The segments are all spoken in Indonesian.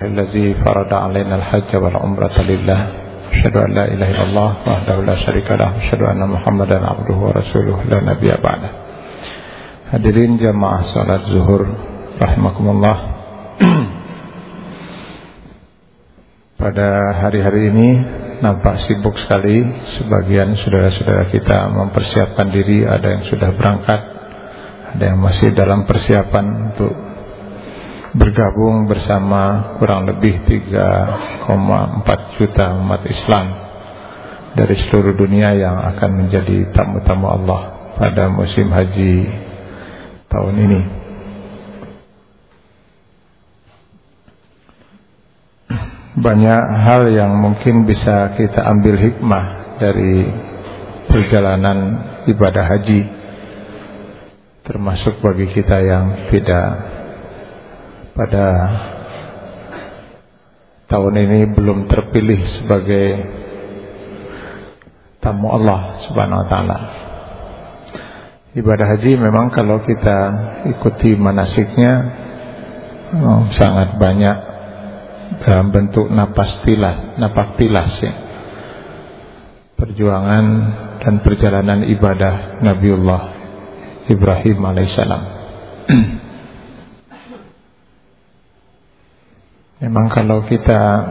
الذي فرض علينا الحج والعمرة لله. أشهد أن لا إله إلا الله وحده لا شريك له. أشهد أن محمدا عبده ورسوله. لا نبي بعده. Hadirin jamaah salat zuhur Rahimakumullah. Pada hari-hari ini Nampak sibuk sekali Sebagian saudara-saudara kita Mempersiapkan diri. Ada yang sudah berangkat Ada yang masih dalam persiapan Untuk bergabung bersama kurang lebih 3,4 juta umat Islam dari seluruh dunia yang akan menjadi tamu-tamu Allah pada musim haji tahun ini. Banyak hal yang mungkin bisa kita ambil hikmah dari perjalanan ibadah haji termasuk bagi kita yang tidak pada tahun ini belum terpilih sebagai tamu Allah Subhanahu wa taala. Ibadah haji memang kalau kita ikuti manasiknya oh, sangat banyak dalam bentuk napas tilas, napak tilas ya. Perjuangan dan perjalanan ibadah Nabiullah Ibrahim alaihissalam. Memang kalau kita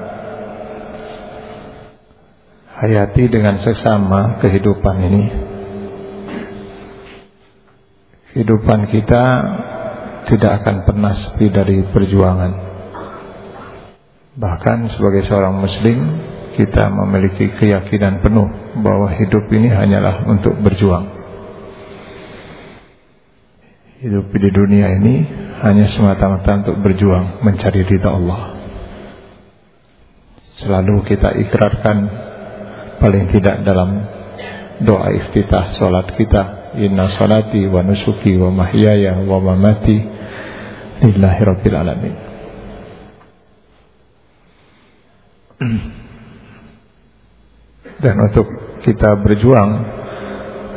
hayati dengan sesama kehidupan ini Kehidupan kita tidak akan pernah sepi dari perjuangan. Bahkan sebagai seorang muslim Kita memiliki keyakinan penuh Bahwa hidup ini hanyalah untuk berjuang. Hidup di dunia ini hanya semata-mata untuk berjuang mencari ridha Allah selalu kita ikrarkan paling tidak dalam doa iftitah salat kita. Inna salati wa nusuki wa mahyaya wa mamati lillahi rabbil alamin. Dan untuk kita berjuang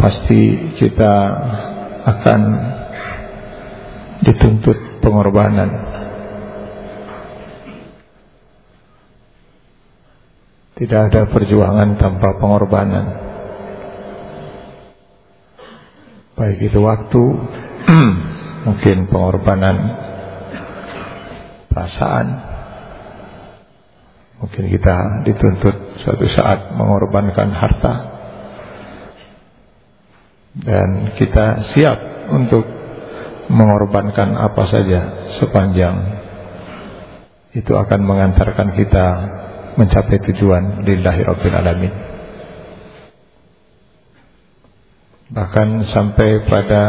pasti kita akan dituntut pengorbanan Tidak ada perjuangan tanpa pengorbanan. Baik itu waktu Mungkin pengorbanan Perasaan. Mungkin kita dituntut Suatu saat mengorbankan harta. Dan kita siap Untuk Mengorbankan apa saja Sepanjang Itu akan mengantarkan kita mencapai tujuan lillahi rabbil alamin. Bahkan sampai pada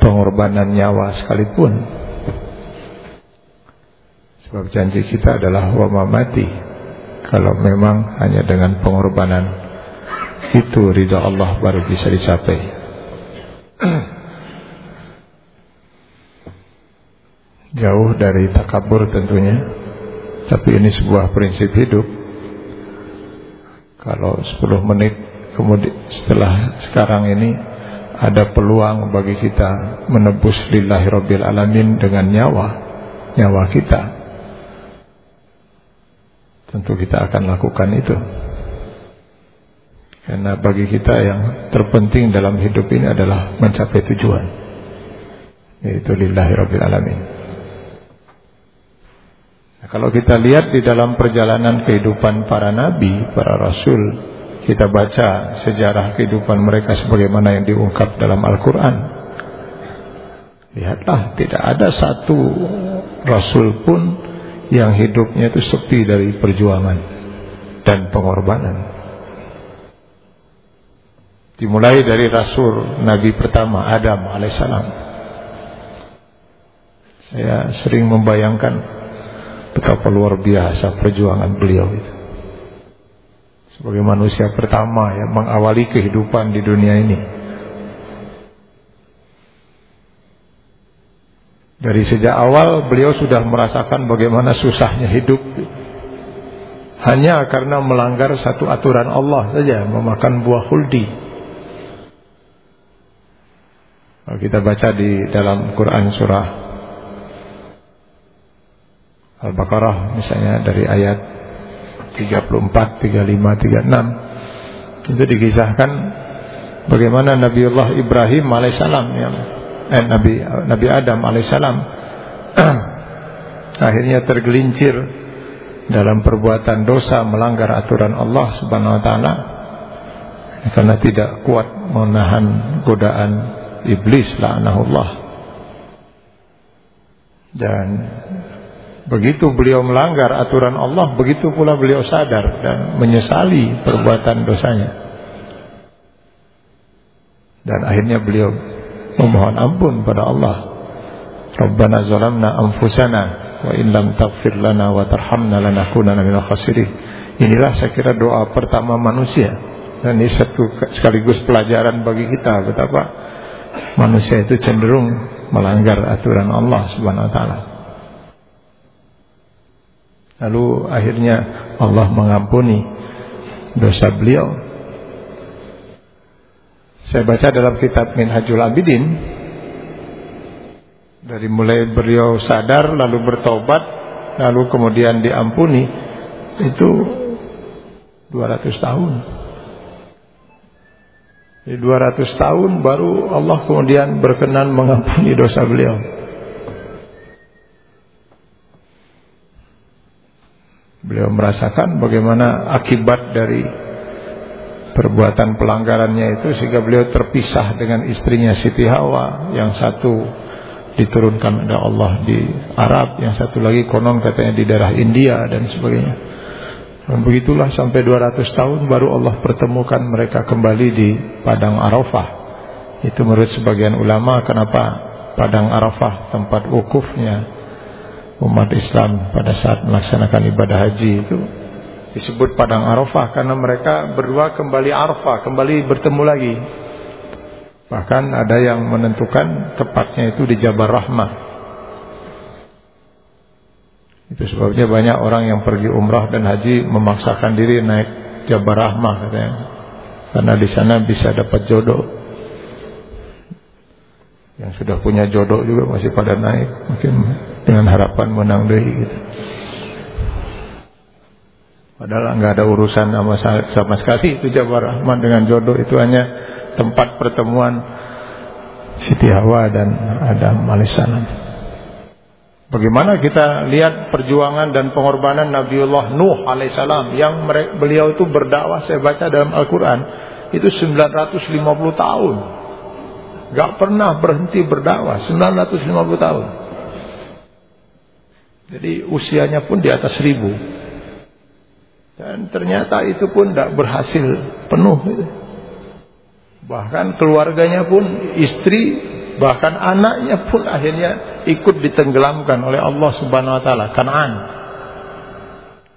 pengorbanan nyawa sekalipun. Sebab janji kita adalah wa mati. Kalau memang hanya dengan pengorbanan itu ridha Allah baru bisa dicapai. Jauh dari takabur tentunya tapi ini sebuah prinsip hidup. Kalau 10 menit kemudian setelah sekarang ini Ada peluang bagi kita menebus lillahi rabbil alamin dengan nyawa Nyawa kita. Tentu kita akan lakukan itu. Karena bagi kita yang terpenting dalam hidup ini adalah mencapai tujuan Yaitu lillahi rabbil alamin kalau kita lihat di dalam perjalanan kehidupan para nabi, para rasul, kita baca sejarah kehidupan mereka sebagaimana yang diungkap dalam Al-Quran. Lihatlah, tidak ada satu rasul pun yang hidupnya itu sepi dari perjuangan dan pengorbanan. Dimulai dari rasul nabi pertama Adam alaihissalam. Saya sering membayangkan Betapa luar biasa perjuangan beliau itu. Sebagai manusia pertama yang mengawali kehidupan di dunia ini. Dari sejak awal beliau sudah merasakan bagaimana susahnya hidup. Hanya karena melanggar satu aturan Allah saja Memakan buah huldi. Kita baca di dalam Quran surah Al-Baqarah misalnya dari ayat 34, 35, 36 itu dikisahkan bagaimana Nabiullah Ibrahim alaihissalam yang eh, Nabi Nabi Adam alaihissalam akhirnya tergelincir dalam perbuatan dosa melanggar aturan Allah Subhanahu wa taala karena tidak kuat menahan godaan iblis la'anahullah. Dan begitu beliau melanggar aturan Allah begitu pula beliau sadar dan menyesali perbuatan dosanya. Dan akhirnya beliau memohon ampun pada Allah. Rabbana zalamna anfusana wa in lam taghfir lana wa tarhamna lanakunanna minal khasirin. Inilah saya kira doa pertama manusia. Dan ini satu sekaligus pelajaran bagi kita. Betapa manusia itu cenderung melanggar aturan Allah Subhanahu wa taala. Lalu akhirnya Allah mengampuni dosa beliau. Saya baca dalam kitab Minhajul Abidin dari mulai beliau sadar lalu bertobat lalu kemudian diampuni itu 200 tahun. Di 200 tahun baru Allah kemudian berkenan mengampuni dosa beliau. Beliau merasakan bagaimana akibat dari perbuatan pelanggarannya itu sehingga beliau terpisah dengan istrinya Siti Hawa yang satu diturunkan oleh Allah di Arab yang satu lagi konon katanya di daerah India dan sebagainya dan begitulah sampai 200 tahun baru Allah pertemukan mereka kembali di Padang Arafah. Itu menurut sebagian ulama kenapa Padang Arafah tempat wukufnya umat Islam pada saat melaksanakan ibadah haji itu disebut Padang Arafah karena mereka berdua kembali Arafah, kembali bertemu lagi. Bahkan ada yang menentukan tepatnya itu di Jabal Rahmah itu sebabnya banyak orang yang pergi umrah dan haji memaksakan diri naik Jabal Rahmah katanya. Karena di sana bisa dapat jodoh. Yang sudah punya jodoh juga masih pada naik, mungkin dengan harapan menang deh gitu. Padahal nggak ada urusan sama sama sekali itu Jabal Rahmah dengan jodoh itu hanya tempat pertemuan Siti Hawa dan Adam alaihissalam. Bagaimana kita lihat perjuangan dan pengorbanan Nabiullah Nuh alaihissalam yang beliau itu berdakwah saya baca dalam Al-Quran itu 950 tahun. Gak pernah berhenti berdakwah 950 tahun. Jadi usianya pun di atas ribu. Dan ternyata itu pun tidak berhasil penuh. Bahkan keluarganya pun istri Bahkan anaknya pun akhirnya ikut ditenggelamkan oleh Allah Subhanahu wa taala, Kanaan.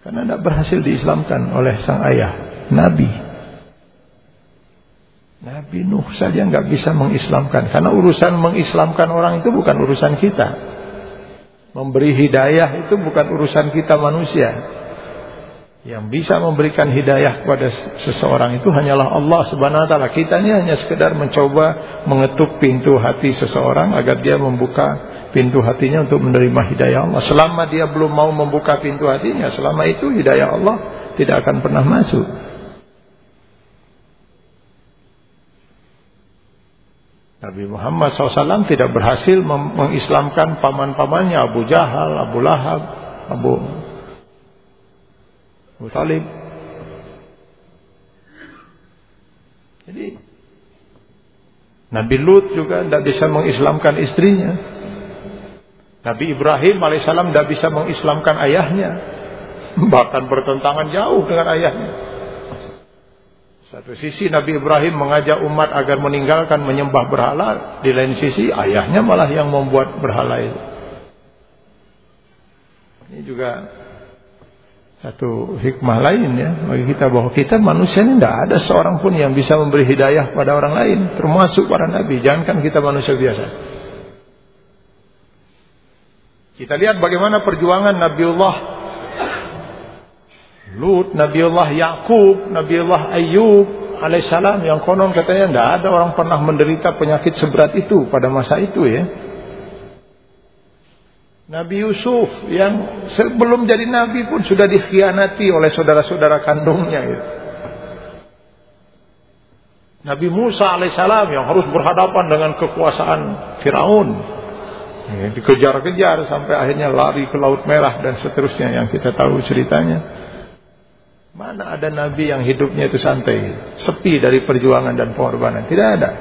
Karena tidak berhasil diislamkan oleh sang ayah, Nabi. Nabi Nuh saja nggak bisa mengislamkan karena urusan mengislamkan orang itu bukan urusan kita. Memberi hidayah itu bukan urusan kita manusia. Yang bisa memberikan hidayah kepada seseorang itu hanyalah Allah Subhanahu wa taala. Kita ini hanya sekedar mencoba mengetuk pintu hati seseorang agar dia membuka pintu hatinya untuk menerima hidayah Allah. Selama dia belum mau membuka pintu hatinya, selama itu hidayah Allah tidak akan pernah masuk. Nabi Muhammad SAW tidak berhasil mengislamkan paman-pamannya Abu Jahal, Abu Lahab, Abu Abu Talib. Jadi Nabi Lut juga tidak bisa mengislamkan istrinya. Nabi Ibrahim alaihissalam tidak bisa mengislamkan ayahnya. Bahkan bertentangan jauh dengan ayahnya. Satu sisi Nabi Ibrahim mengajak umat agar meninggalkan menyembah berhala. Di lain sisi ayahnya malah yang membuat berhala itu. Ini juga satu hikmah lain ya bagi kita bahwa kita manusia ini tidak ada seorang pun yang bisa memberi hidayah pada orang lain termasuk para nabi jangankan kita manusia biasa kita lihat bagaimana perjuangan Nabiullah Lut, Nabiullah Yakub, Nabiullah Ayub alaihissalam yang konon katanya tidak ada orang pernah menderita penyakit seberat itu pada masa itu ya Nabi Yusuf yang sebelum jadi nabi pun sudah dikhianati oleh saudara-saudara kandungnya itu. Nabi Musa alaihissalam yang harus berhadapan dengan kekuasaan Firaun. Ya, dikejar-kejar sampai akhirnya lari ke Laut Merah dan seterusnya yang kita tahu ceritanya. Mana ada nabi yang hidupnya itu santai, sepi dari perjuangan dan pengorbanan? Tidak ada.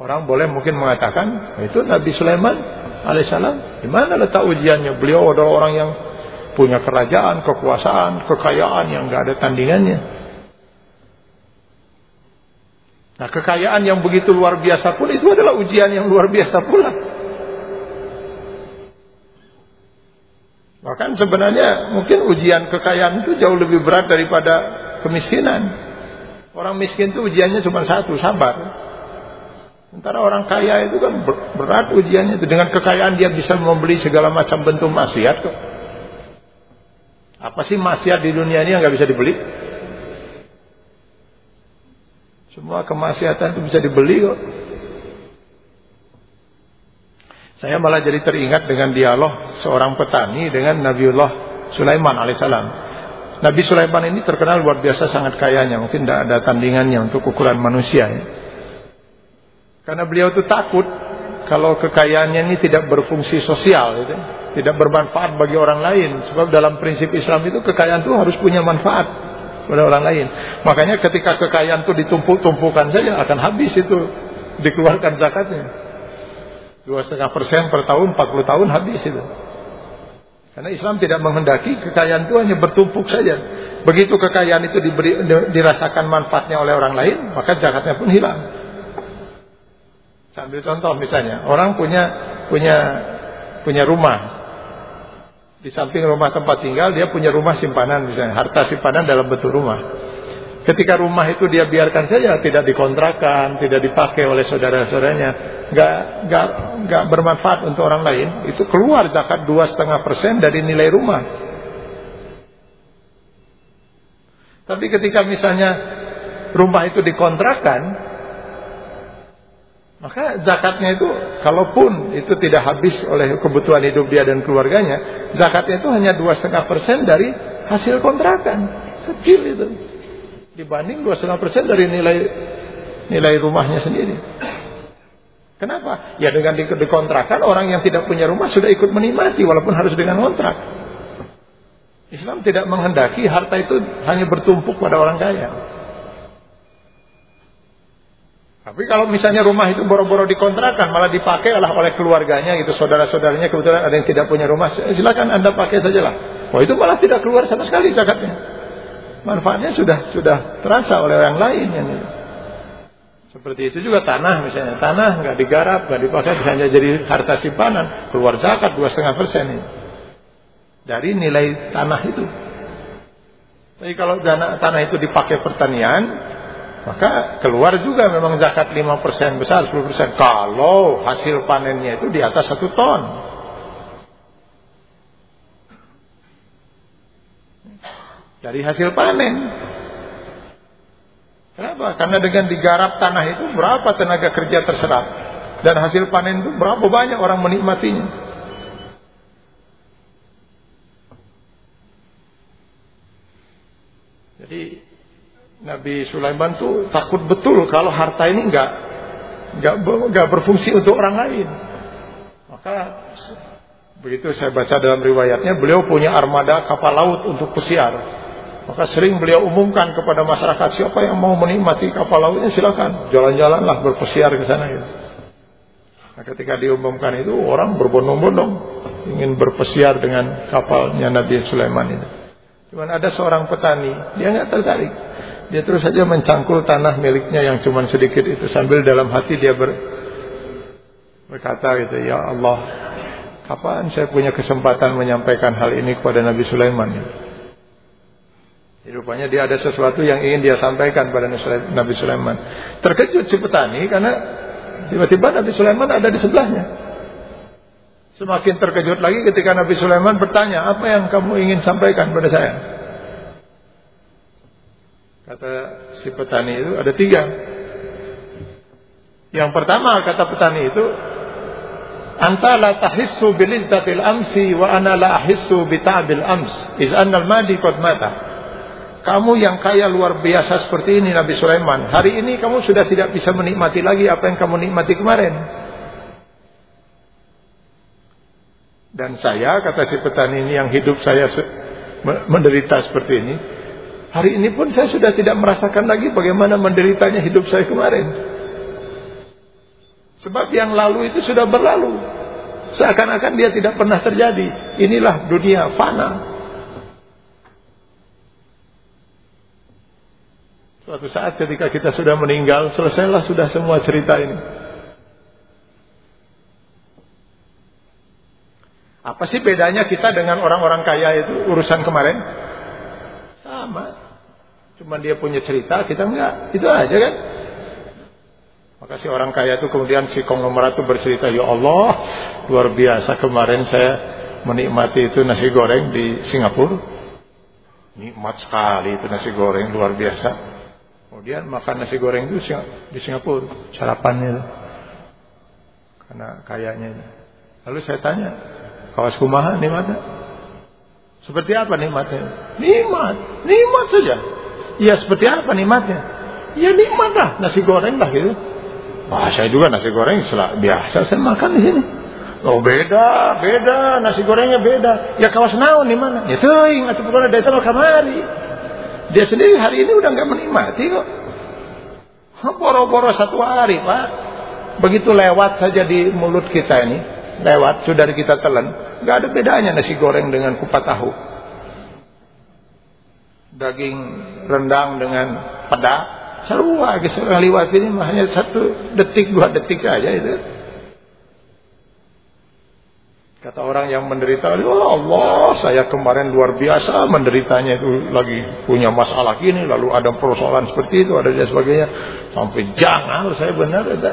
Orang boleh mungkin mengatakan itu Nabi Sulaiman alaihissalam. Di mana letak ujiannya? Beliau adalah orang yang punya kerajaan, kekuasaan, kekayaan yang nggak ada tandingannya. Nah kekayaan yang begitu luar biasa pun itu adalah ujian yang luar biasa pula. Bahkan sebenarnya mungkin ujian kekayaan itu jauh lebih berat daripada kemiskinan. Orang miskin itu ujiannya cuma satu, sabar. Sementara orang kaya itu kan berat ujiannya itu. Dengan kekayaan dia bisa membeli segala macam bentuk maksiat kok. Apa sih maksiat di dunia ini yang nggak bisa dibeli? Semua kemaksiatan itu bisa dibeli kok. Saya malah jadi teringat dengan dialog seorang petani dengan Nabiullah Sulaiman alaihissalam. Nabi Sulaiman ini terkenal luar biasa sangat kayanya. Mungkin tidak ada tandingannya untuk ukuran manusia ya. Karena beliau itu takut kalau kekayaannya ini tidak berfungsi sosial, gitu. tidak bermanfaat bagi orang lain. Sebab dalam prinsip Islam itu kekayaan itu harus punya manfaat pada orang lain. Makanya ketika kekayaan itu ditumpuk-tumpukan saja akan habis itu dikeluarkan zakatnya. Dua setengah persen per tahun, 40 tahun habis itu. Karena Islam tidak menghendaki kekayaan itu hanya bertumpuk saja. Begitu kekayaan itu diberi, dirasakan manfaatnya oleh orang lain, maka zakatnya pun hilang. Sambil contoh misalnya, orang punya punya punya rumah. Di samping rumah tempat tinggal, dia punya rumah simpanan misalnya, harta simpanan dalam bentuk rumah. Ketika rumah itu dia biarkan saja, tidak dikontrakan, tidak dipakai oleh saudara-saudaranya, nggak nggak nggak bermanfaat untuk orang lain, itu keluar zakat dua setengah persen dari nilai rumah. Tapi ketika misalnya rumah itu dikontrakan, maka zakatnya itu kalaupun itu tidak habis oleh kebutuhan hidup dia dan keluarganya, zakatnya itu hanya dua setengah persen dari hasil kontrakan, kecil itu dibanding dua setengah persen dari nilai nilai rumahnya sendiri. Kenapa? Ya dengan dikontrakan orang yang tidak punya rumah sudah ikut menikmati walaupun harus dengan kontrak. Islam tidak menghendaki harta itu hanya bertumpuk pada orang kaya. Tapi kalau misalnya rumah itu boro-boro dikontrakan malah dipakai oleh oleh keluarganya gitu, saudara-saudaranya kebetulan ada yang tidak punya rumah, silakan Anda pakai sajalah. Wah, itu malah tidak keluar sama sekali zakatnya. Manfaatnya sudah sudah terasa oleh orang lain itu. Seperti itu juga tanah misalnya, tanah nggak digarap, nggak dipakai, misalnya jadi harta simpanan, keluar zakat dua setengah persen dari nilai tanah itu. Tapi kalau dana, tanah itu dipakai pertanian, maka keluar juga memang zakat 5% besar 10% kalau hasil panennya itu di atas satu ton dari hasil panen kenapa? karena dengan digarap tanah itu berapa tenaga kerja terserap dan hasil panen itu berapa banyak orang menikmatinya jadi Nabi Sulaiman tuh takut betul kalau harta ini enggak enggak enggak berfungsi untuk orang lain. Maka begitu saya baca dalam riwayatnya beliau punya armada kapal laut untuk pesiar. Maka sering beliau umumkan kepada masyarakat siapa yang mau menikmati kapal lautnya silakan jalan-jalanlah berpesiar ke sana gitu. Nah, ketika diumumkan itu orang berbondong-bondong ingin berpesiar dengan kapalnya Nabi Sulaiman itu. Cuman ada seorang petani, dia nggak tertarik. Dia terus saja mencangkul tanah miliknya yang cuma sedikit itu sambil dalam hati dia ber, berkata gitu, ya Allah, kapan saya punya kesempatan menyampaikan hal ini kepada Nabi Sulaiman? Jadi, rupanya dia ada sesuatu yang ingin dia sampaikan pada Nabi Sulaiman. Terkejut si petani karena tiba-tiba Nabi Sulaiman ada di sebelahnya. Semakin terkejut lagi ketika Nabi Sulaiman bertanya, apa yang kamu ingin sampaikan pada saya? Kata si petani itu ada tiga. Yang pertama kata petani itu, anta la tahissu bilizzatil amsi wa ana la ahissu bita'bil ams iz annal madi qad mata kamu yang kaya luar biasa seperti ini Nabi Sulaiman hari ini kamu sudah tidak bisa menikmati lagi apa yang kamu nikmati kemarin dan saya kata si petani ini yang hidup saya menderita seperti ini hari ini pun saya sudah tidak merasakan lagi bagaimana menderitanya hidup saya kemarin Sebab yang lalu itu sudah berlalu. Seakan-akan dia tidak pernah terjadi. Inilah dunia fana. Suatu saat ketika kita sudah meninggal, selesailah sudah semua cerita ini. Apa sih bedanya kita dengan orang-orang kaya itu urusan kemarin? Sama. Cuma dia punya cerita, kita enggak. Itu aja kan? Maka si orang kaya itu kemudian si konglomerat itu bercerita, Ya Allah, luar biasa kemarin saya menikmati itu nasi goreng di Singapura. Nikmat sekali itu nasi goreng, luar biasa. Kemudian makan nasi goreng itu di Singapura, sarapannya. Karena kayanya itu. Lalu saya tanya, kawas kumaha nikmatnya? Seperti apa nikmatnya? Nikmat, nikmat saja. Ya seperti apa nikmatnya? Ya nikmat lah, nasi goreng lah gitu. Wah, saya juga nasi goreng biasa saya makan di sini. Oh beda, beda, nasi gorengnya beda. Ya kawas naon di mana? Ya teuing atuh pokoknya dari kamari. Dia sendiri hari ini udah nggak menikmati kok. Boro-boro satu hari, Pak. Begitu lewat saja di mulut kita ini, lewat sudah kita telan, nggak ada bedanya nasi goreng dengan kupat tahu. Daging rendang dengan pedak Sarua seorang liwat ini hanya satu detik dua detik aja itu. Kata orang yang menderita, oh Allah, saya kemarin luar biasa menderitanya itu lagi punya masalah gini, lalu ada persoalan seperti itu, ada dan sebagainya. Sampai jangan, saya benar, ada.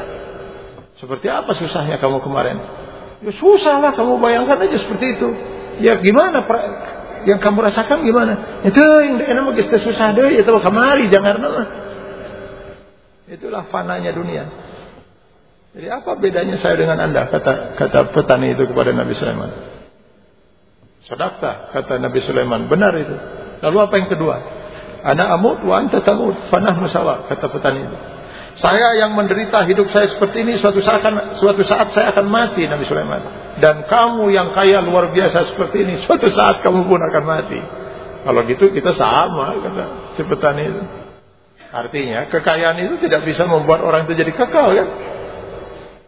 Seperti apa susahnya kamu kemarin? Ya susah lah, kamu bayangkan aja seperti itu. Ya gimana yang kamu rasakan gimana? Itu yang enak mah susah deh, itu kemari jangan nama. Itulah fananya dunia. Jadi apa bedanya saya dengan anda? Kata kata petani itu kepada Nabi Sulaiman. Sodakta kata Nabi Sulaiman. Benar itu. Lalu apa yang kedua? Ana amut wa anta tamut. Fanah masalah kata petani itu. Saya yang menderita hidup saya seperti ini suatu saat suatu saat saya akan mati Nabi Sulaiman. Dan kamu yang kaya luar biasa seperti ini suatu saat kamu pun akan mati. Kalau gitu kita sama kata si petani itu. Artinya kekayaan itu tidak bisa membuat orang itu jadi kekal kan?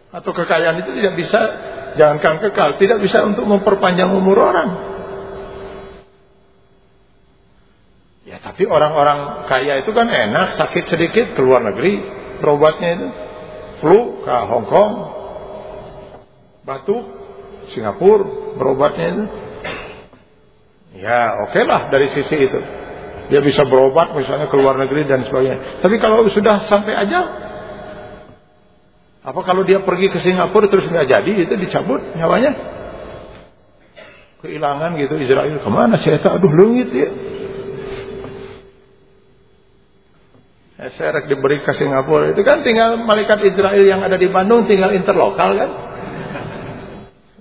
Atau kekayaan itu tidak bisa jangankan kekal, tidak bisa untuk memperpanjang umur orang. Ya tapi orang-orang kaya itu kan enak, sakit sedikit ke luar negeri, berobatnya itu. Flu ke Hong Kong, batuk Singapura, berobatnya itu. Ya oke okay lah dari sisi itu. Dia bisa berobat misalnya ke luar negeri dan sebagainya. Tapi kalau sudah sampai aja, apa kalau dia pergi ke Singapura terus nggak jadi itu dicabut nyawanya? Kehilangan gitu Israel ke mana sih? Aduh lungit ya. Ya, saya diberi ke Singapura itu kan tinggal malaikat Israel yang ada di Bandung tinggal interlokal kan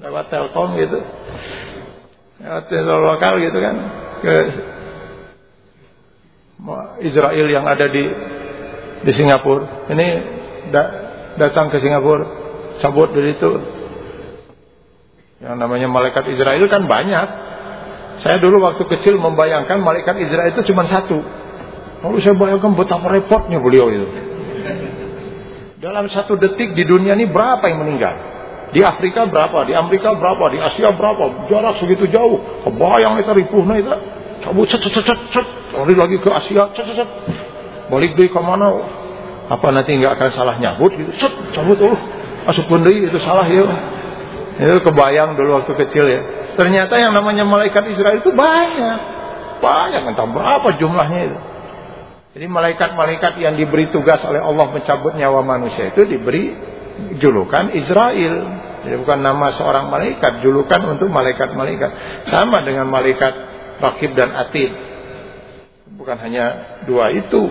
lewat Telkom gitu lewat interlokal gitu kan ke Israel yang ada di di Singapura. Ini datang ke Singapura, cabut dari itu. Yang namanya malaikat Israel kan banyak. Saya dulu waktu kecil membayangkan malaikat Israel itu cuma satu. Lalu saya bayangkan betapa repotnya beliau itu. Dalam satu detik di dunia ini berapa yang meninggal? Di Afrika berapa? Di Amerika berapa? Di Asia berapa? Jarak segitu jauh. Kebayang itu ripuhnya itu cabut cet cet cet cet lari lagi ke Asia cet cet balik deh ke mana apa nanti nggak akan salah nyabut gitu? Cet cabut oh masuk deh itu salah ya. Itu kebayang dulu waktu kecil ya. Ternyata yang namanya malaikat Israel itu banyak. Banyak entah berapa jumlahnya itu. Jadi malaikat-malaikat yang diberi tugas oleh Allah mencabut nyawa manusia itu diberi julukan Israel. Jadi bukan nama seorang malaikat julukan untuk malaikat-malaikat. Sama dengan malaikat Rakib dan Atid. Bukan hanya dua itu.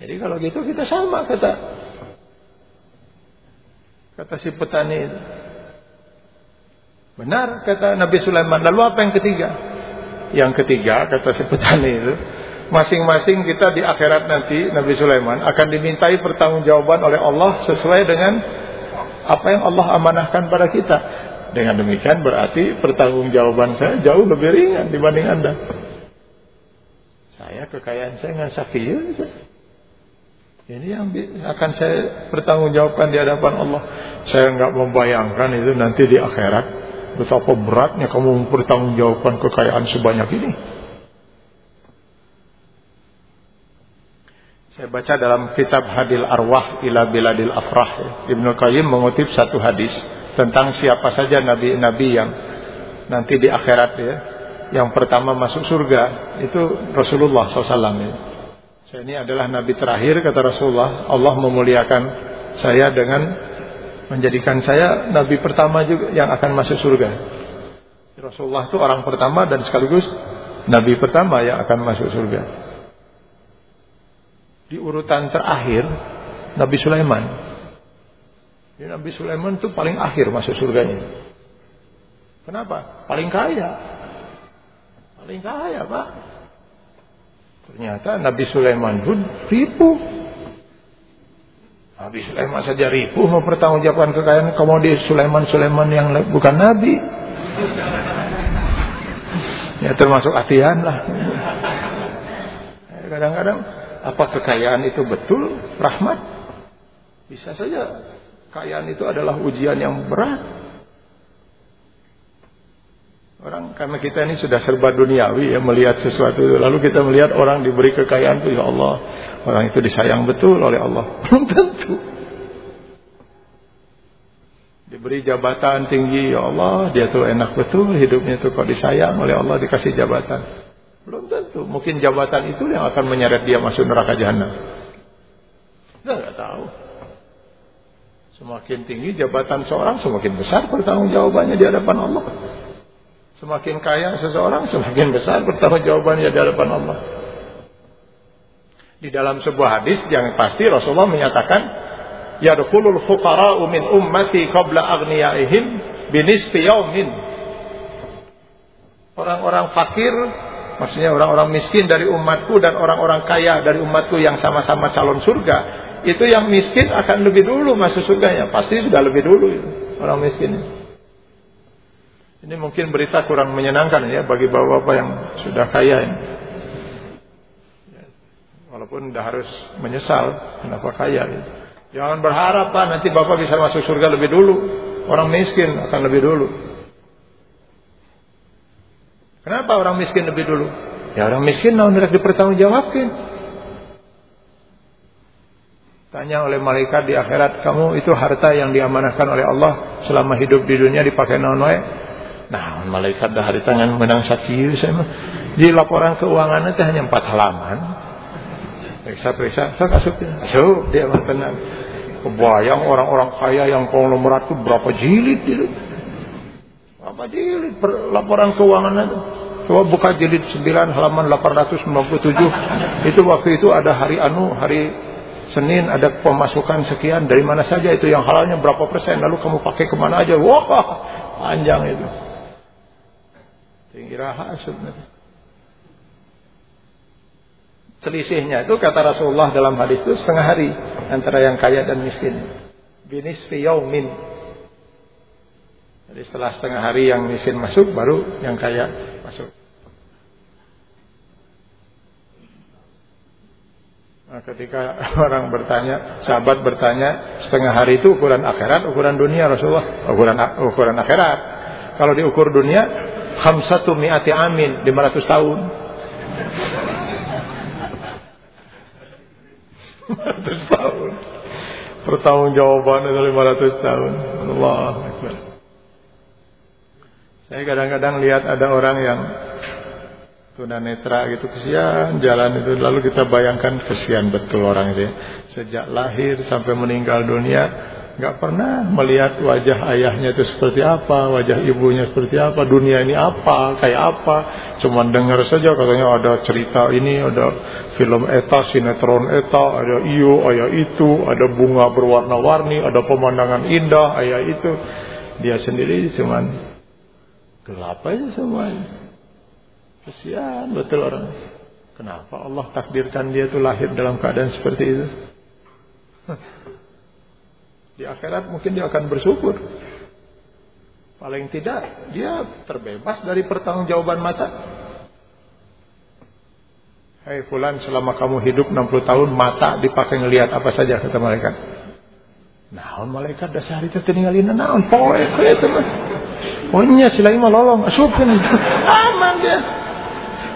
Jadi kalau gitu kita sama kata Kata si petani itu. Benar kata Nabi Sulaiman. Lalu apa yang ketiga? Yang ketiga kata si petani itu. Masing-masing kita di akhirat nanti Nabi Sulaiman akan dimintai pertanggungjawaban oleh Allah sesuai dengan apa yang Allah amanahkan pada kita. Dengan demikian berarti pertanggungjawaban saya jauh lebih ringan dibanding Anda. Saya kekayaan saya nggak sakit. Ini yang akan saya pertanggungjawabkan di hadapan Allah. Saya nggak membayangkan itu nanti di akhirat betapa beratnya kamu mempertanggungjawabkan kekayaan sebanyak ini. Saya baca dalam kitab Hadil Arwah ila Biladil Afrah Ibnu Qayyim mengutip satu hadis tentang siapa saja nabi-nabi yang nanti di akhirat ya yang pertama masuk surga itu Rasulullah SAW. Saya ini adalah nabi terakhir kata Rasulullah. Allah memuliakan saya dengan menjadikan saya nabi pertama juga yang akan masuk surga. Rasulullah itu orang pertama dan sekaligus nabi pertama yang akan masuk surga. Di urutan terakhir Nabi Sulaiman. Nabi Sulaiman itu paling akhir masuk surganya. Kenapa? Paling kaya. Paling kaya, Pak. Ternyata Nabi Sulaiman pun ribu. Nabi Sulaiman saja ribu mempertanggungjawabkan kekayaan komodi Sulaiman-Sulaiman yang bukan Nabi. Ya termasuk atian lah. Kadang-kadang apa kekayaan itu betul rahmat? Bisa saja kekayaan itu adalah ujian yang berat. Orang karena kita ini sudah serba duniawi ya melihat sesuatu lalu kita melihat orang diberi kekayaan itu ya Allah orang itu disayang betul oleh Allah. Belum tentu. Diberi jabatan tinggi ya Allah dia tuh enak betul hidupnya tuh kok disayang oleh Allah dikasih jabatan. Belum tentu. Mungkin jabatan itu yang akan menyeret dia masuk neraka jahanam kita nggak tahu. Semakin tinggi jabatan seorang semakin besar pertanggungjawabannya di hadapan Allah Semakin kaya seseorang, semakin besar pertanggungjawabannya di hadapan Allah. Di dalam sebuah hadis yang pasti Rasulullah menyatakan, "Yadkhulul fuqara'u min ummati qabla aghniyaihim binisfi yaumin." Orang-orang fakir, maksudnya orang-orang miskin dari umatku dan orang-orang kaya dari umatku yang sama-sama calon surga, itu yang miskin akan lebih dulu masuk surganya. Pasti sudah lebih dulu itu, orang miskin itu. Ini mungkin berita kurang menyenangkan ya bagi bapak-bapak yang sudah kaya ini. Walaupun tidak harus menyesal kenapa kaya. Ya. Jangan berharap pak nanti bapak bisa masuk surga lebih dulu. Orang miskin akan lebih dulu. Kenapa orang miskin lebih dulu? Ya orang miskin mau hendak dipertanggungjawabkan. Tanya oleh malaikat di akhirat, kamu itu harta yang diamanahkan oleh Allah selama hidup di dunia dipakai non Nah, malaikat dah hari tangan menang sakit saya mah. Di laporan keuangan itu hanya empat halaman. Periksa-periksa, saya kasih Masuk, dia mah tenang. Kebayang orang-orang kaya yang konglomerat itu berapa jilid itu. Berapa jilid per laporan keuangan itu. Coba buka jilid 9 halaman 897. Itu waktu itu ada hari anu, hari Senin ada pemasukan sekian dari mana saja itu yang halalnya berapa persen lalu kamu pakai ke mana aja wah panjang itu Tinggi hasud Selisihnya itu kata Rasulullah dalam hadis itu setengah hari antara yang kaya dan miskin. Binis yaumin. Jadi setelah setengah hari yang miskin masuk baru yang kaya masuk. Nah, ketika orang bertanya, sahabat bertanya, setengah hari itu ukuran akhirat, ukuran dunia Rasulullah, ukuran ukuran akhirat. Kalau diukur dunia, khamsatu mi'ati amin 500 tahun. 500 tahun. Pertanggung jawaban itu 500 tahun. Allah Akbar. Saya kadang-kadang lihat ada orang yang tunanetra gitu kesian jalan itu. Lalu kita bayangkan kesian betul orang itu ya. sejak lahir sampai meninggal dunia nggak pernah melihat wajah ayahnya itu seperti apa, wajah ibunya seperti apa, dunia ini apa, kayak apa. Cuma dengar saja katanya ada cerita ini, ada film eta, sinetron eta, ada iyo, ayah itu, ada bunga berwarna-warni, ada pemandangan indah, ayah itu. Dia sendiri cuman gelap aja semuanya. Kesian betul orang. Kenapa Allah takdirkan dia itu lahir dalam keadaan seperti itu? Di akhirat mungkin dia akan bersyukur. Paling tidak dia terbebas dari pertanggungjawaban mata. Hei fulan selama kamu hidup 60 tahun mata dipakai ngelihat apa saja kata malaikat. Naon malaikat dasar itu tinggalin naon poe kae sama. Pokoknya selain mah lolong asupkeun aman dia.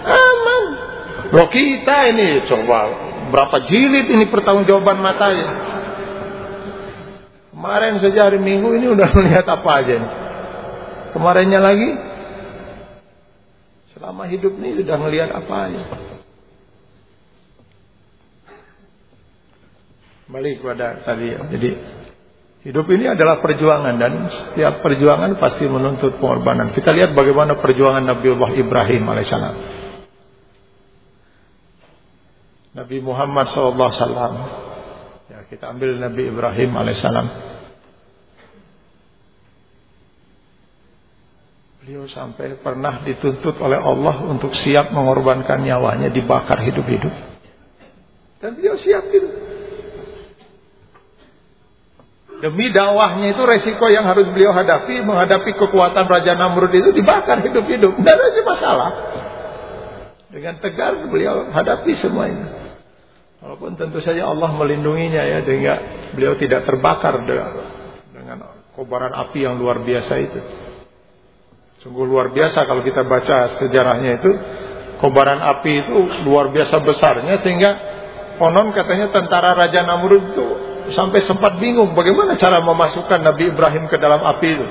Aman. Loh kita ini coba berapa jilid ini pertanggungjawaban matanya. Kemarin saja hari Minggu ini udah melihat apa aja nih. Kemarinnya lagi selama hidup ini sudah melihat apa aja. Balik pada tadi ya. Jadi hidup ini adalah perjuangan dan setiap perjuangan pasti menuntut pengorbanan. Kita lihat bagaimana perjuangan Nabiullah Ibrahim alaihissalam. Nabi Muhammad SAW. Kita ambil Nabi Ibrahim alaihissalam. Beliau sampai pernah dituntut oleh Allah untuk siap mengorbankan nyawanya dibakar hidup-hidup. Dan beliau siap itu. Demi dakwahnya itu resiko yang harus beliau hadapi, menghadapi kekuatan Raja Namrud itu dibakar hidup-hidup. Tidak ada masalah. Dengan tegar beliau hadapi semuanya. Walaupun tentu saja Allah melindunginya ya, sehingga beliau tidak terbakar dengan kobaran api yang luar biasa itu. Sungguh luar biasa kalau kita baca sejarahnya itu kobaran api itu luar biasa besarnya sehingga konon katanya tentara Raja Namrud itu sampai sempat bingung bagaimana cara memasukkan Nabi Ibrahim ke dalam api itu.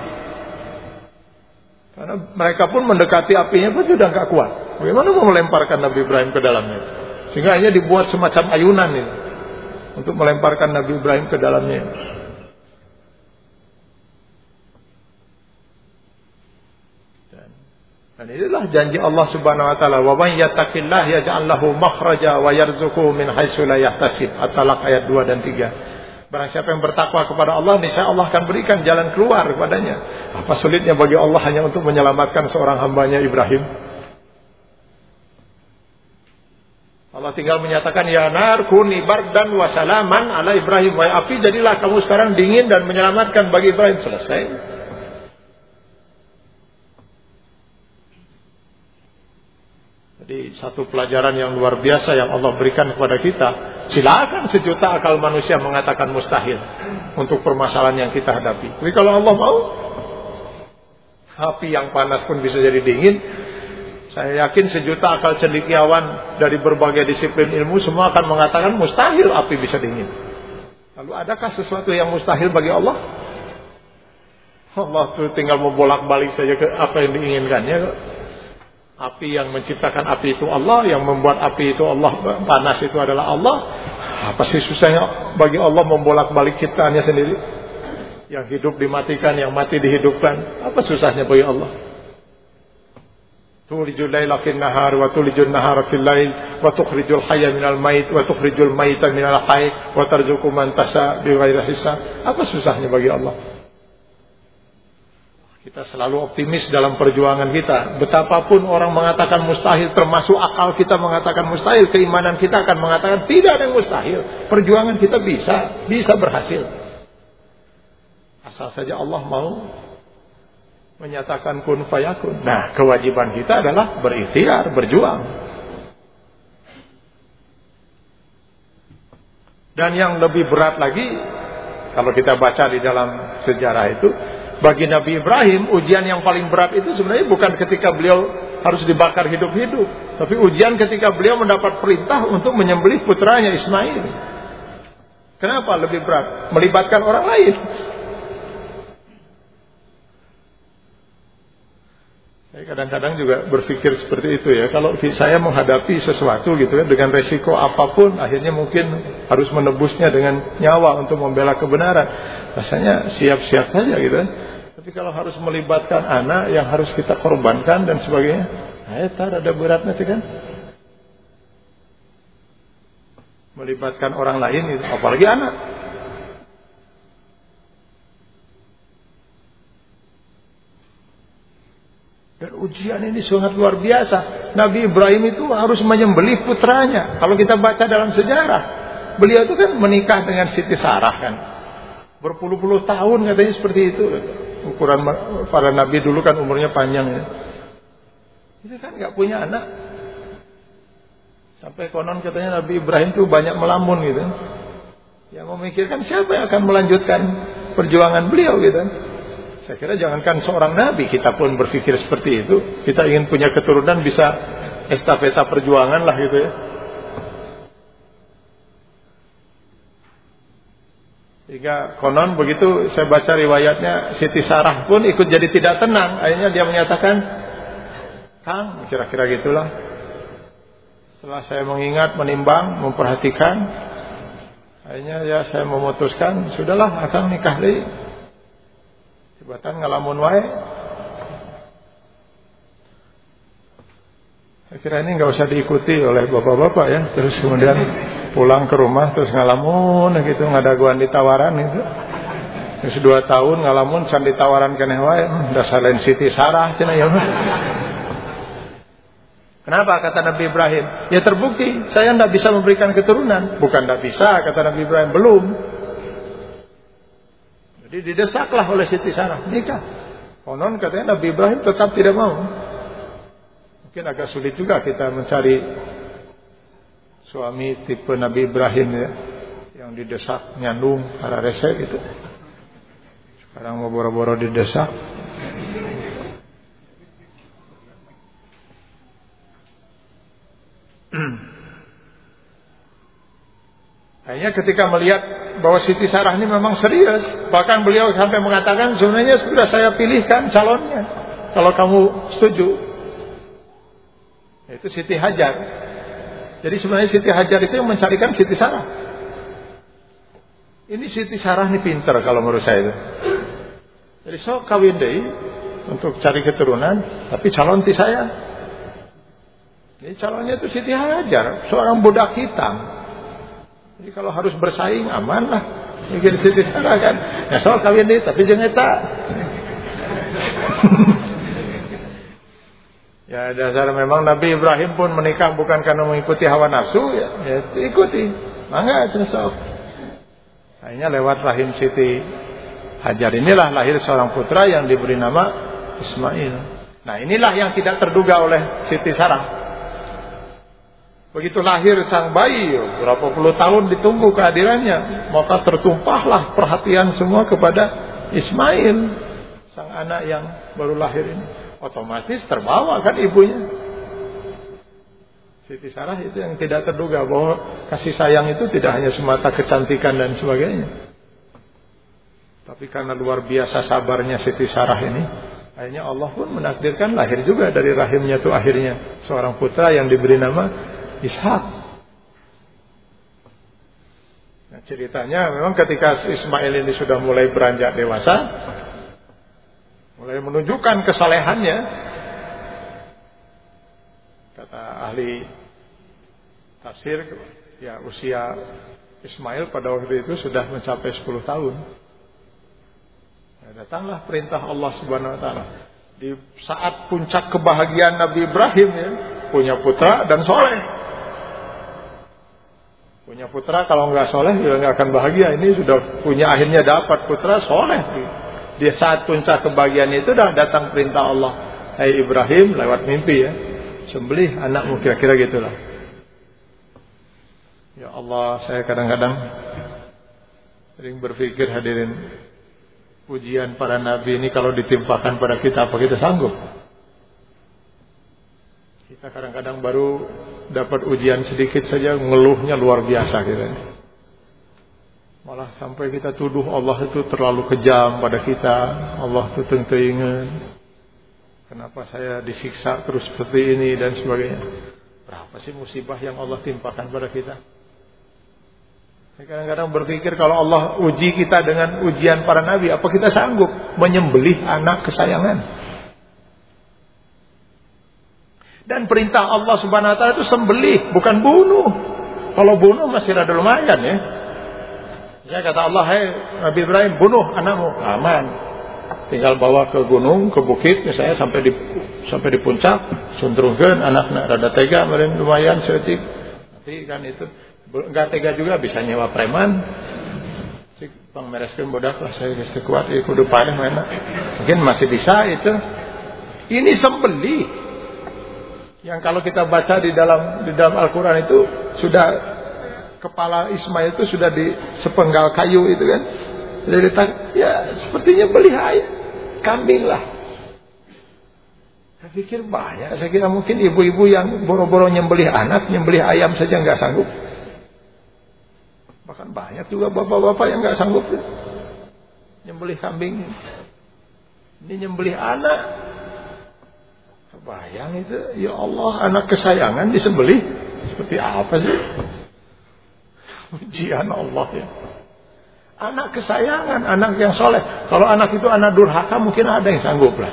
Karena mereka pun mendekati apinya pun sudah nggak kuat. Bagaimana mau melemparkan Nabi Ibrahim ke dalamnya? Sehingga hanya dibuat semacam ayunan ini untuk melemparkan Nabi Ibrahim ke dalamnya. Dan inilah janji Allah Subhanahu wa taala, "Wa may yattaqillah yaj'al lahu makhraja wa yarzuquhu min haitsu la yahtasib." At-Talaq ayat 2 dan 3. Barang siapa yang bertakwa kepada Allah, niscaya Allah akan berikan jalan keluar kepadanya. Apa sulitnya bagi Allah hanya untuk menyelamatkan seorang hambanya Ibrahim? Allah tinggal menyatakan ya nar kuni bardan wa salaman ala Ibrahim wa api jadilah kamu sekarang dingin dan menyelamatkan bagi Ibrahim selesai. Jadi satu pelajaran yang luar biasa yang Allah berikan kepada kita. Silakan sejuta akal manusia mengatakan mustahil untuk permasalahan yang kita hadapi. Tapi kalau Allah mau, api yang panas pun bisa jadi dingin. Saya yakin sejuta akal cendekiawan dari berbagai disiplin ilmu semua akan mengatakan mustahil api bisa dingin. Lalu adakah sesuatu yang mustahil bagi Allah? Allah tuh tinggal membolak-balik saja ke apa yang diinginkannya. Api yang menciptakan api itu Allah, yang membuat api itu Allah, panas itu adalah Allah. Apa sih susahnya bagi Allah membolak-balik ciptaannya sendiri? Yang hidup dimatikan, yang mati dihidupkan. Apa susahnya bagi Allah? Wa tulijul nahara fil lail wa tukhrijul hayya minal mait wa tukhrijul maita minal hayy wa tarzuqu man tasha bighairi hisab. Apa susahnya bagi Allah? Kita selalu optimis dalam perjuangan kita. Betapapun orang mengatakan mustahil, termasuk akal kita mengatakan mustahil, keimanan kita akan mengatakan tidak ada yang mustahil. Perjuangan kita bisa, bisa berhasil. Asal saja Allah mau menyatakan kun fayakun. Nah, kewajiban kita adalah berikhtiar, berjuang. Dan yang lebih berat lagi, kalau kita baca di dalam sejarah itu, bagi Nabi Ibrahim, ujian yang paling berat itu sebenarnya bukan ketika beliau harus dibakar hidup-hidup. Tapi ujian ketika beliau mendapat perintah untuk menyembelih putranya Ismail. Kenapa lebih berat? Melibatkan orang lain. Saya kadang-kadang juga berpikir seperti itu ya. Kalau saya menghadapi sesuatu gitu ya dengan resiko apa pun, akhirnya mungkin harus menebusnya dengan nyawa untuk membela kebenaran. Rasanya siap-siap saja gitu. Ya. Tapi kalau harus melibatkan anak yang harus kita korbankan dan sebagainya, nah, itu ada beratnya kan. Melibatkan orang lain itu, apalagi anak. Dan ujian ini sangat luar biasa. Nabi Ibrahim itu harus menyembelih putranya. Kalau kita baca dalam sejarah, beliau itu kan menikah dengan Siti Sarah kan. Berpuluh-puluh tahun katanya seperti itu. Ukuran para nabi dulu kan umurnya panjang ya. Itu kan nggak punya anak. Sampai konon katanya Nabi Ibrahim itu banyak melamun gitu. Yang memikirkan siapa yang akan melanjutkan perjuangan beliau gitu. Saya kira jangankan seorang nabi, kita pun berpikir seperti itu. Kita ingin punya keturunan bisa estafeta perjuangan lah gitu ya. Sehingga konon begitu saya baca riwayatnya Siti Sarah pun ikut jadi tidak tenang. Akhirnya dia menyatakan, Kang, kira-kira gitulah. Setelah saya mengingat, menimbang, memperhatikan, akhirnya ya saya memutuskan, sudahlah akan nikah lagi. Jabatan ngalamun wae. Akhirnya ini nggak usah diikuti oleh bapak-bapak ya. Terus kemudian pulang ke rumah terus ngalamun gitu ngadaguan ditawaran itu. Terus dua tahun ngalamun can ditawaran keneh wae. Hmm, dasar lain Siti Sarah cina ya. Kenapa kata Nabi Ibrahim? Ya terbukti saya tidak bisa memberikan keturunan. Bukan tidak bisa kata Nabi Ibrahim belum. Jadi didesaklah oleh Siti Sarah nikah. Konon katanya Nabi Ibrahim tetap tidak mau. Mungkin agak sulit juga kita mencari suami tipe Nabi Ibrahim ya yang didesak nyandung para rese gitu. Sekarang mau boro-boro didesak. Hanya ketika melihat bahwa Siti Sarah ini memang serius. Bahkan beliau sampai mengatakan sebenarnya sudah saya pilihkan calonnya. Kalau kamu setuju. Itu Siti Hajar. Jadi sebenarnya Siti Hajar itu yang mencarikan Siti Sarah. Ini Siti Sarah ini pinter kalau menurut saya itu. Jadi so kawin deh untuk cari keturunan, tapi calon ti saya. Jadi calonnya itu Siti Hajar, seorang budak hitam. Jadi kalau harus bersaing aman lah. Mikir Siti Sarah kan. Ya soal kawin deh tapi jangan tak. ya dasar memang Nabi Ibrahim pun menikah bukan karena mengikuti hawa nafsu ya, ya ikuti. Mangga sok. Akhirnya lewat rahim Siti Hajar inilah lahir seorang putra yang diberi nama Ismail. Nah inilah yang tidak terduga oleh Siti Sarah. Begitu lahir sang bayi, berapa puluh tahun ditunggu kehadirannya, maka tertumpahlah perhatian semua kepada Ismail, sang anak yang baru lahir ini. Otomatis terbawa kan ibunya. Siti Sarah itu yang tidak terduga bahwa kasih sayang itu tidak hanya semata kecantikan dan sebagainya. Tapi karena luar biasa sabarnya Siti Sarah ini, akhirnya Allah pun menakdirkan lahir juga dari rahimnya itu akhirnya seorang putra yang diberi nama Ishak. Nah, ceritanya memang ketika Ismail ini sudah mulai beranjak dewasa, mulai menunjukkan kesalehannya, kata ahli tafsir, ya usia Ismail pada waktu itu sudah mencapai 10 tahun. Ya, datanglah perintah Allah Subhanahu wa taala. Di saat puncak kebahagiaan Nabi Ibrahim ya, punya putra dan soleh. Punya putra kalau nggak soleh juga nggak akan bahagia. Ini sudah punya akhirnya dapat putra soleh. Di saat puncak kebahagiaan itu dah datang perintah Allah. Hai Ibrahim lewat mimpi ya. Sembelih anakmu kira-kira gitulah. Ya Allah saya kadang-kadang sering berpikir hadirin ujian para nabi ini kalau ditimpakan pada kita apa kita sanggup? Kita kadang-kadang baru dapat ujian sedikit saja ngeluhnya luar biasa kita. Malah sampai kita tuduh Allah itu terlalu kejam pada kita. Allah itu. Karena Kenapa saya disiksa terus seperti ini dan sebagainya. Berapa sih musibah yang Allah timpakan pada kita? Kadang-kadang berpikir kalau Allah uji kita dengan ujian para nabi, apa kita sanggup menyembelih anak kesayangan? Dan perintah Allah Subhanahu wa taala itu sembelih, bukan bunuh. Kalau bunuh masih ada lumayan ya. Saya kata Allah, "Hai Nabi Ibrahim, bunuh anakmu." Aman. Tinggal bawa ke gunung, ke bukit misalnya sampai di sampai di puncak, sundrungkeun anaknya rada tega, lumayan setik. Nanti kan itu Enggak tega juga bisa nyewa preman. Cik pangmereskeun bodak lah saya geus kuat ieu kudu paeh mana. Mungkin masih bisa itu. Ini sembeli. Yang kalau kita baca di dalam di dalam Al-Qur'an itu sudah kepala Ismail itu sudah di sepenggal kayu itu kan. Ditak, ya sepertinya beli ayam kambing lah. Saya pikir banyak. Saya kira mungkin ibu-ibu yang boro-boro nyembelih anak, nyembelih ayam saja nggak sanggup. Bahkan banyak juga bapak-bapak yang nggak sanggup nyembelih kambing. Ini nyembelih anak. Bayang itu, ya Allah, anak kesayangan disembelih. Seperti apa sih? Ujian Allah ya. Anak kesayangan, anak yang soleh. Kalau anak itu anak durhaka mungkin ada yang sanggup lah.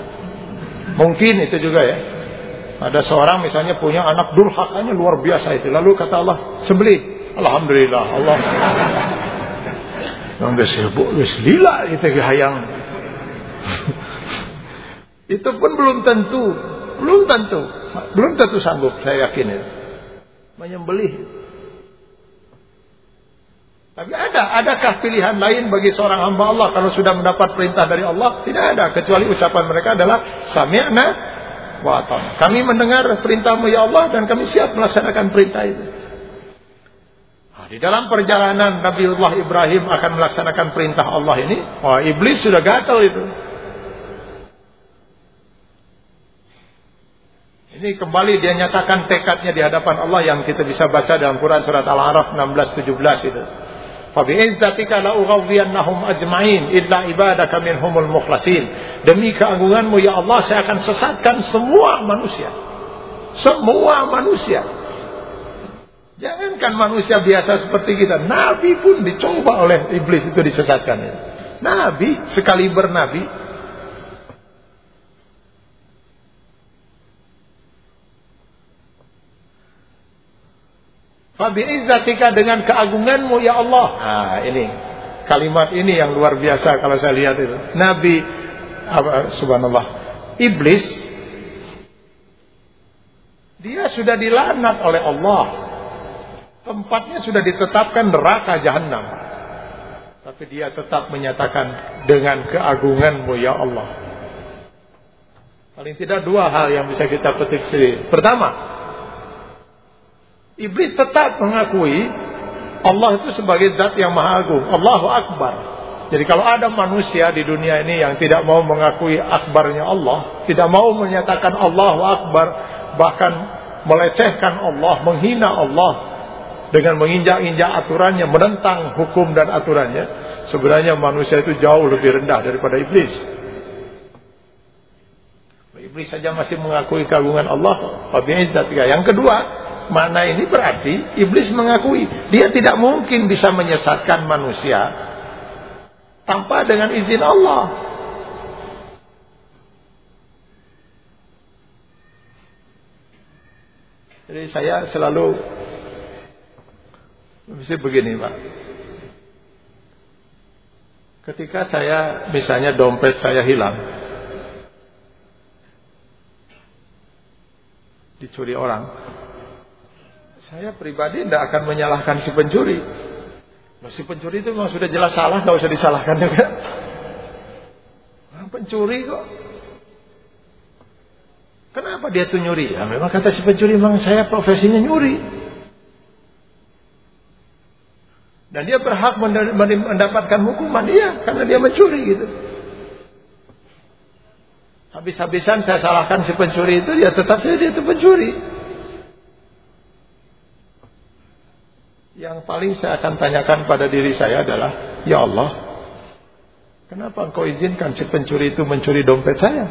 Mungkin itu juga ya. Ada seorang misalnya punya anak durhakanya luar biasa itu. Lalu kata Allah, sembelih. Alhamdulillah Allah. Yang geus lila itu hayang. itu pun belum tentu, belum tentu, belum tentu sanggup saya yakin itu. Menyembelih. Tapi ada, adakah pilihan lain bagi seorang hamba Allah kalau sudah mendapat perintah dari Allah? Tidak ada, kecuali ucapan mereka adalah sami'na wa Kami mendengar perintahmu ya Allah dan kami siap melaksanakan perintah itu. Di dalam perjalanan Nabiullah Ibrahim akan melaksanakan perintah Allah ini, oh iblis sudah gatal itu. Ini kembali dia nyatakan tekadnya di hadapan Allah yang kita bisa baca dalam Quran surat Al-A'raf 16 17 itu. Fa bi izzatika la ughawiyannahum ajma'in illa ibadaka minhumul mukhlasin. Demi keagunganmu ya Allah saya akan sesatkan semua manusia. Semua manusia Jangankan manusia biasa seperti kita, Nabi pun dicoba oleh iblis itu disesatkan. Nabi, sekali bernabi. Fabi izzatika dengan keagunganmu ya Allah. Nah ini kalimat ini yang luar biasa kalau saya lihat itu. Nabi apa, subhanallah. Iblis dia sudah dilanat oleh Allah Tempatnya sudah ditetapkan neraka jahanam. Tapi dia tetap menyatakan dengan keagunganmu ya Allah. Paling tidak dua hal yang bisa kita petik sendiri. Pertama, iblis tetap mengakui Allah itu sebagai zat yang maha agung. Allahu Akbar. Jadi kalau ada manusia di dunia ini yang tidak mau mengakui akbarnya Allah, tidak mau menyatakan Allahu Akbar, bahkan melecehkan Allah, menghina Allah, dengan menginjak-injak aturannya, menentang hukum dan aturannya, sebenarnya manusia itu jauh lebih rendah daripada iblis. Iblis saja masih mengakui keagungan Allah. Yang kedua, mana ini berarti iblis mengakui dia tidak mungkin bisa menyesatkan manusia tanpa dengan izin Allah. Jadi saya selalu Mesti begini Pak. Ketika saya misalnya dompet saya hilang. Dicuri orang. Saya pribadi tidak akan menyalahkan si pencuri. Nah, si pencuri itu memang sudah jelas salah, nggak usah disalahkan ya kan? Nah, pencuri kok. Kenapa dia tuh nyuri? Ya memang kata si pencuri memang saya profesinya nyuri. Dan dia berhak mendapatkan hukuman dia karena dia mencuri gitu. Habis-habisan saya salahkan si pencuri itu, dia tetap saja dia itu pencuri. Yang paling saya akan tanyakan pada diri saya adalah, Ya Allah, kenapa engkau izinkan si pencuri itu mencuri dompet saya?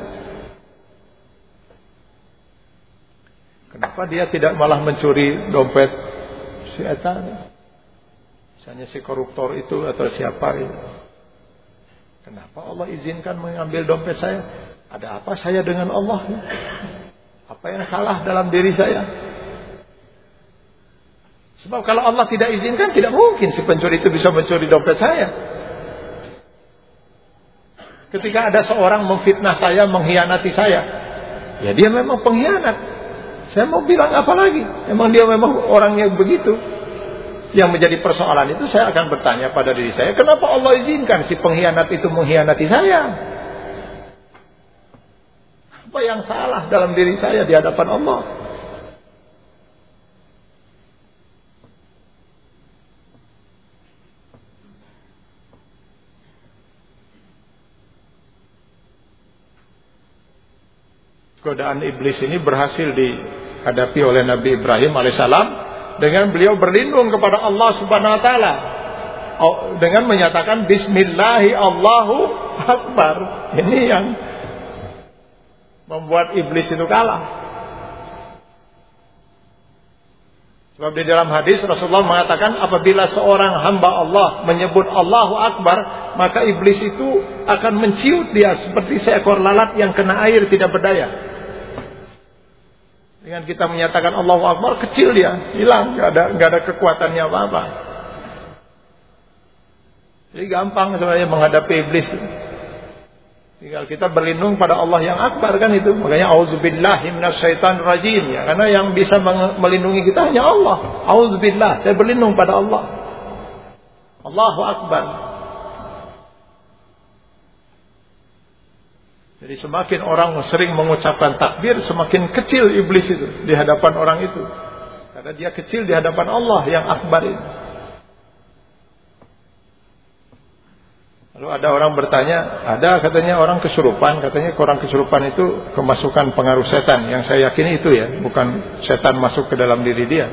Kenapa dia tidak malah mencuri dompet si Eta? Misalnya si koruptor itu atau siapa itu. Kenapa Allah izinkan mengambil dompet saya? Ada apa saya dengan Allah? Apa yang salah dalam diri saya? Sebab kalau Allah tidak izinkan tidak mungkin si pencuri itu bisa mencuri dompet saya. Ketika ada seorang memfitnah saya, mengkhianati saya, ya dia memang pengkhianat. Saya mau bilang apa lagi? Emang dia memang orangnya begitu. Yang menjadi persoalan itu saya akan bertanya pada diri saya, kenapa Allah izinkan si pengkhianat itu mengkhianati saya? Apa yang salah dalam diri saya di hadapan Allah? Godaan iblis ini berhasil dihadapi oleh Nabi Ibrahim alaihissalam dengan beliau berlindung kepada Allah Subhanahu wa taala oh, dengan menyatakan bismillahi Allahu akbar. Ini yang membuat iblis itu kalah. Sebab di dalam hadis Rasulullah mengatakan apabila seorang hamba Allah menyebut Allahu Akbar, maka iblis itu akan menciut dia seperti seekor lalat yang kena air tidak berdaya. Dengan kita menyatakan Allahu Akbar kecil dia, hilang, nggak ada nggak ada kekuatannya apa-apa. Jadi gampang sebenarnya menghadapi iblis. Tinggal kita berlindung pada Allah yang akbar kan itu. Makanya auzubillahi minasyaitonir rajim ya. Karena yang bisa melindungi kita hanya Allah. Auzubillah, saya berlindung pada Allah. Allahu akbar. Jadi semakin orang sering mengucapkan takbir, semakin kecil iblis itu di hadapan orang itu. Karena dia kecil di hadapan Allah yang akbar itu. Lalu ada orang bertanya, ada katanya orang kesurupan, katanya orang kesurupan itu kemasukan pengaruh setan. Yang saya yakini itu ya, bukan setan masuk ke dalam diri dia.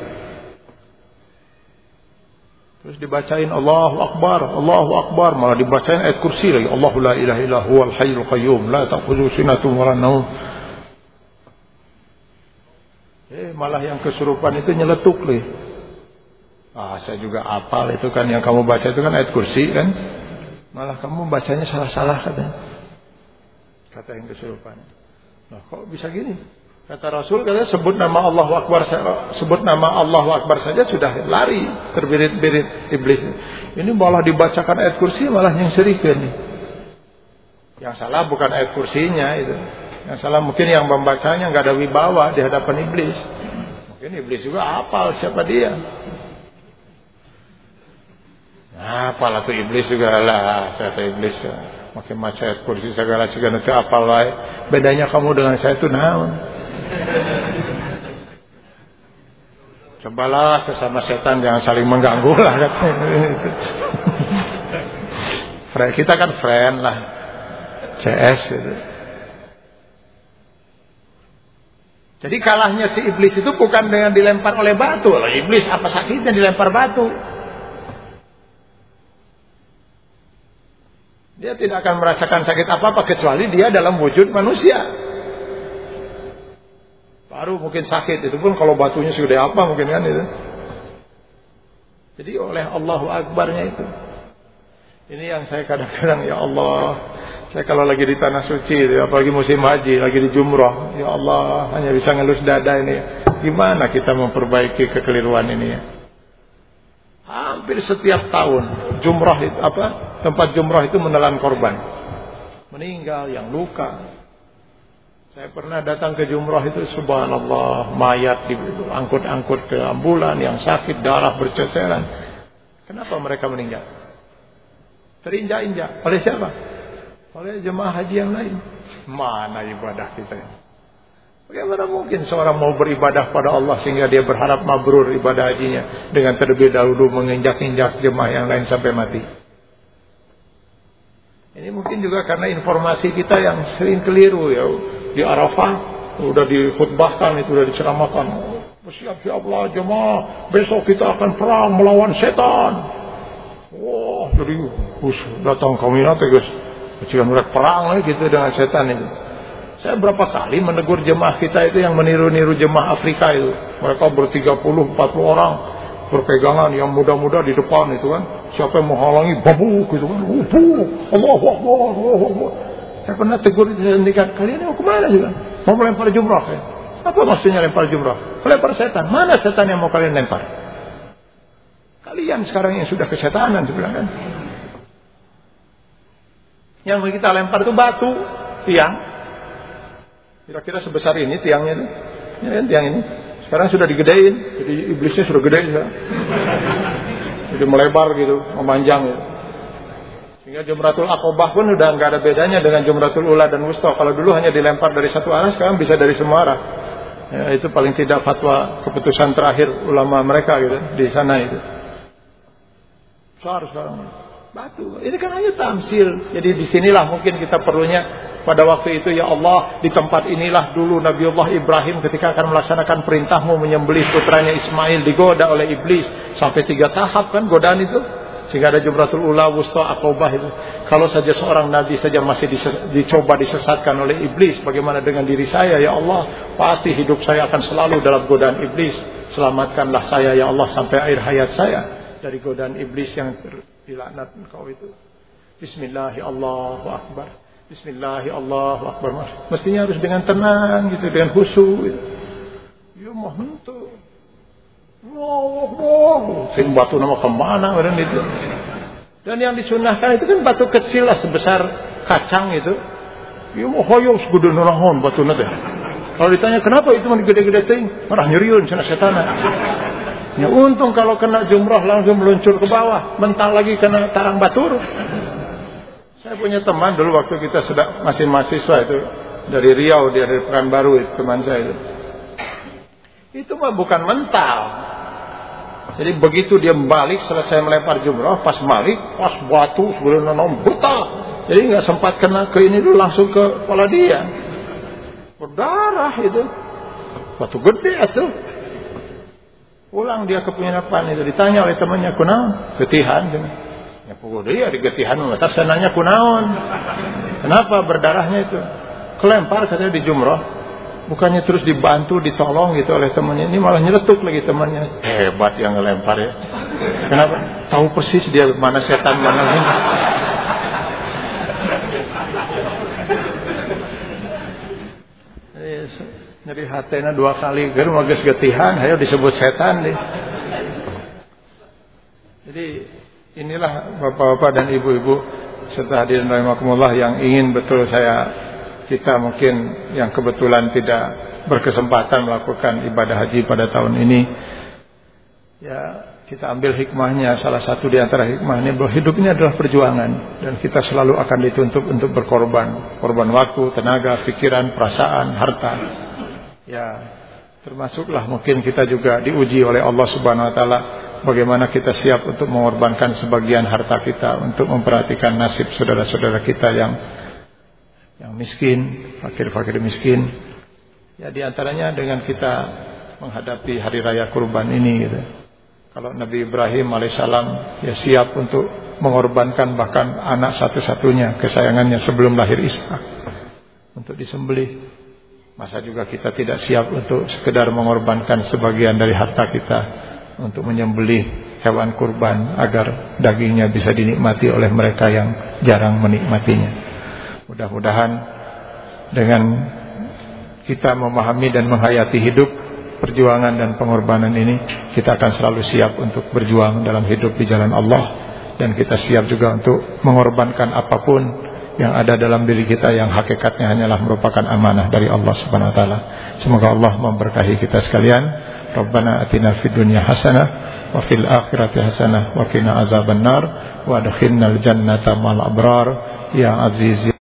Terus dibacain Allahu Akbar, Allahu Akbar, malah dibacain ayat kursi lagi. Allahu la ilaha illa huwal hayyul qayyum, la ta'khudhuhu sinatun wa la naum. Eh, malah yang kesurupan itu nyeletuk nih. Ah, saya juga apal itu kan yang kamu baca itu kan ayat kursi kan. Malah kamu bacanya salah-salah katanya. Kata yang kesurupan. Nah, kok bisa gini? Kata Rasul katanya sebut nama Allah Akbar sebut nama Allah Akbar saja sudah lari terbirit-birit iblis. Ini malah dibacakan ayat kursi malah yang serikan nih. Yang salah bukan ayat kursinya itu. Yang salah mungkin yang membacanya nggak ada wibawa di hadapan iblis. Mungkin iblis juga apal siapa dia. Nah, apalah tuh iblis juga lah, kata iblis. Makin maca ayat kursi segala segala itu apal lah. Bedanya kamu dengan saya itu naon? Cobalah sesama setan jangan saling mengganggu lah Kita kan friend lah. CS gitu. Jadi kalahnya si iblis itu bukan dengan dilempar oleh batu. Loh, iblis apa sakitnya dilempar batu? Dia tidak akan merasakan sakit apa-apa kecuali dia dalam wujud manusia. Baru mungkin sakit itu pun kalau batunya sudah apa mungkin kan itu. Jadi oleh Allahu Akbarnya itu. Ini yang saya kadang-kadang ya Allah, saya kalau lagi di tanah suci, apalagi musim haji, lagi di jumrah, ya Allah hanya bisa ngelus dada ini. Gimana kita memperbaiki kekeliruan ini ya? Hampir setiap tahun jumrah itu apa? Tempat jumrah itu menelan korban. Meninggal, yang luka, saya pernah datang ke jumrah itu subhanallah mayat diangkut-angkut ke ambulan yang sakit darah berceceran. Kenapa mereka meninggal? Terinjak-injak oleh siapa? Oleh jemaah haji yang lain. Mana ibadah kita? Bagaimana mungkin seorang mau beribadah pada Allah sehingga dia berharap mabrur ibadah hajinya dengan terlebih dahulu menginjak-injak jemaah yang lain sampai mati? Ini mungkin juga karena informasi kita yang sering keliru ya. Di Arafah sudah dikhutbahkan itu sudah diceramahkan bersiap ya jemaah besok kita akan perang melawan setan. Wah jadi us datang kami nanti guys. Kecilan mereka perang lagi gitu dengan setan itu. Saya berapa kali menegur jemaah kita itu yang meniru-niru jemaah Afrika itu. Mereka puluh, empat puluh orang berpegangan yang muda-muda di depan itu kan. Siapa yang menghalangi babuk gitu kan. Babuk. Allah Allah Akbar. Saya pernah tegur itu sendirikan. Kalian mau ke mana sih kan? Mau melempar jumrah ya? Apa maksudnya lempar jumrah? Lempar setan. Mana setan yang mau kalian lempar? Kalian sekarang yang sudah kesetanan sebenarnya kan. Yang kita lempar itu batu, tiang. Kira-kira sebesar ini tiangnya itu. Ya, tiang ini. Sekarang sudah digedein, jadi iblisnya sudah gede sudah. Jadi melebar gitu, memanjang gitu. Sehingga Jumratul Akobah pun udah nggak ada bedanya dengan Jumratul Ula dan Wusta. Kalau dulu hanya dilempar dari satu arah, sekarang bisa dari semua arah. Ya, itu paling tidak fatwa keputusan terakhir ulama mereka gitu di sana itu. Besar sekarang. Batu. Ini kan hanya tamsil. Jadi di sinilah mungkin kita perlunya pada waktu itu ya Allah di tempat inilah dulu Nabiullah Ibrahim ketika akan melaksanakan perintahmu menyembelih putranya Ismail digoda oleh iblis. Sampai tiga tahap kan godaan itu. Sehingga ada jumratul ula wusta akobah itu. Kalau saja seorang nabi saja masih dicoba disesatkan oleh iblis bagaimana dengan diri saya? Ya Allah pasti hidup saya akan selalu dalam godaan iblis. Selamatkanlah saya ya Allah sampai akhir hayat saya dari godaan iblis yang dilaknat engkau itu. Bismillahirrahmanirrahim Bismillah, Allah Akbar. Mestinya harus dengan tenang gitu, dengan khusyuk. Gitu. Ya mah itu. Allah, Allah. Sing batu nama ke mana orang itu. Dan yang disunahkan itu kan batu kecil lah sebesar kacang itu. Ya mau hoyo segede nonahon batu nanti. Kalau ditanya kenapa itu mau gede-gede ting, marah nyeriun sana setan. Ya untung kalau kena jumrah langsung meluncur ke bawah, mental lagi kena tarang batur. Saya punya teman dulu waktu kita sedang masih mahasiswa itu dari Riau dia dari Pekanbaru itu teman saya itu. Itu mah bukan mental. Jadi begitu dia balik selesai melempar jumrah, pas balik, pas batu sebelum nanam buta. Jadi nggak sempat kena ke ini dulu langsung ke kepala dia. Berdarah itu. Batu gede asal. Pulang dia ke penginapan itu ditanya oleh temannya, "Kuna ketihan?" Ya pokok dia digetihan mata senanya kunaon. Kenapa berdarahnya itu? Kelempar katanya di jumroh. Bukannya terus dibantu, ditolong gitu oleh temannya. Ini malah nyeletuk lagi temannya. Hebat yang ngelempar ya. Kenapa? Tahu persis dia mana setan mana ini. Nyeri hatena dua kali mages getihan, ayo disebut setan deh. Jadi Inilah bapak-bapak dan ibu-ibu serta hadirin rahimakumullah yang ingin betul saya kita mungkin yang kebetulan tidak berkesempatan melakukan ibadah haji pada tahun ini ya kita ambil hikmahnya. Salah satu di antara hikmahnya bahwa hidup ini adalah perjuangan dan kita selalu akan dituntut untuk berkorban. Korban waktu, tenaga, pikiran, perasaan, harta. Ya termasuklah mungkin kita juga diuji oleh Allah Subhanahu wa taala bagaimana kita siap untuk mengorbankan sebagian harta kita untuk memperhatikan nasib saudara-saudara kita yang yang miskin, fakir-fakir miskin. Ya di antaranya dengan kita menghadapi hari raya kurban ini gitu. Kalau Nabi Ibrahim alaihissalam ya siap untuk mengorbankan bahkan anak satu-satunya kesayangannya sebelum lahir Isa untuk disembelih. Masa juga kita tidak siap untuk sekedar mengorbankan sebagian dari harta kita untuk menyembelih hewan kurban agar dagingnya bisa dinikmati oleh mereka yang jarang menikmatinya. Mudah-mudahan dengan kita memahami dan menghayati hidup perjuangan dan pengorbanan ini kita akan selalu siap untuk berjuang dalam hidup di jalan Allah dan kita siap juga untuk mengorbankan apa pun yang ada dalam diri kita yang hakikatnya hanyalah merupakan amanah dari Allah Subhanahu wa taala. Semoga Allah memberkahi kita sekalian. Rabbana atina fid dunya hasanah wa fil akhirati hasanah wa qina azabannar wa adkhilnal jannata mal abrar ya aziz